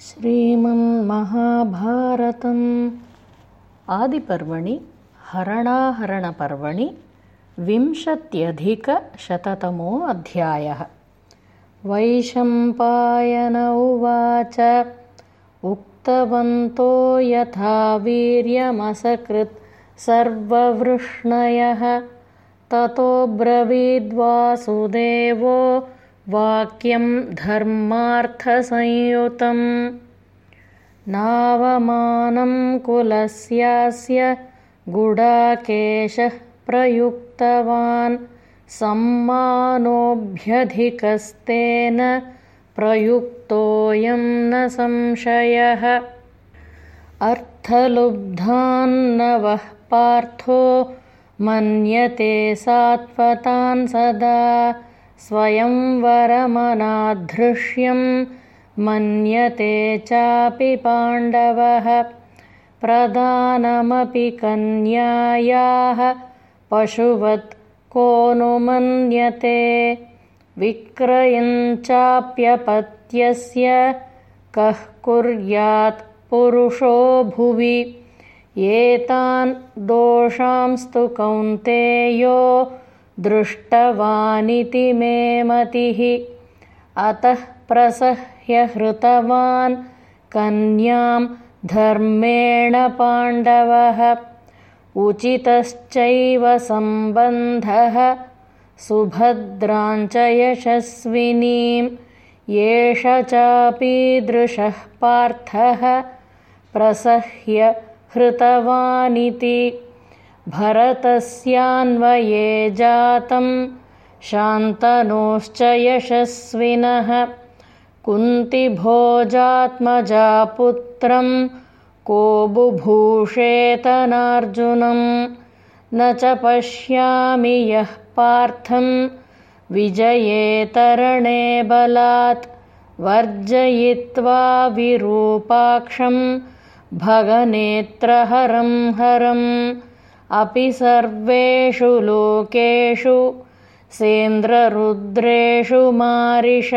श्रीमन्महाभारतम् आदिपर्वणि हरणाहरणपर्वणि विंशत्यधिकशततमो अध्यायः वैशम्पायन उवाच उक्तवन्तो यथा वीर्यमसकृत् सर्ववृष्णयः। ततोऽब्रवीद्वासुदेवो वाक्यं धर्मार्थसंयुतम्। नावमानं कुलस्यास्य गुडाकेशः प्रयुक्तवान्। सम्मानोऽभ्यधिकस्तेन प्रयुक्तोऽयं न संशयः। अर्थलुब्धान्नवः पार्थो मन्यते सात्वतान् सदा स्वयंवरमनाधृष्यं मन्यते चापि पाण्डवः। प्रदानमपि कन्यायाः पशुवत् को नु मन्यते। विक्रयञ्चाप्यपत्यस्य कः कुर्यात् पुरुषो भुवि। एतान् दोषांस्तु कौन्तेयो दृष्टवानिति मे मतिः। अतः प्रसह्यहृतवान् कन्यां धर्मेण पाण्डवः। उचितश्चैव सम्बन्धः। सुभद्राञ्च यशस्विनीं। एष चापीदृशः पार्थः। प्रसह्य हृतवानिति भरतस्यान्वये जातं शान्तनोश्च यशस्विनः कुन्तिभोजात्मजापुत्रं को बुभूषेतनार्जुनं न च पश्यामि यः पार्थं विजयेतरणे बलात् वर्जयित्वा विरूपाक्षं भगनेत्रहरं हरम् अपि सर्वेषु लोकेषु सेन्द्ररुद्रेषु मारिष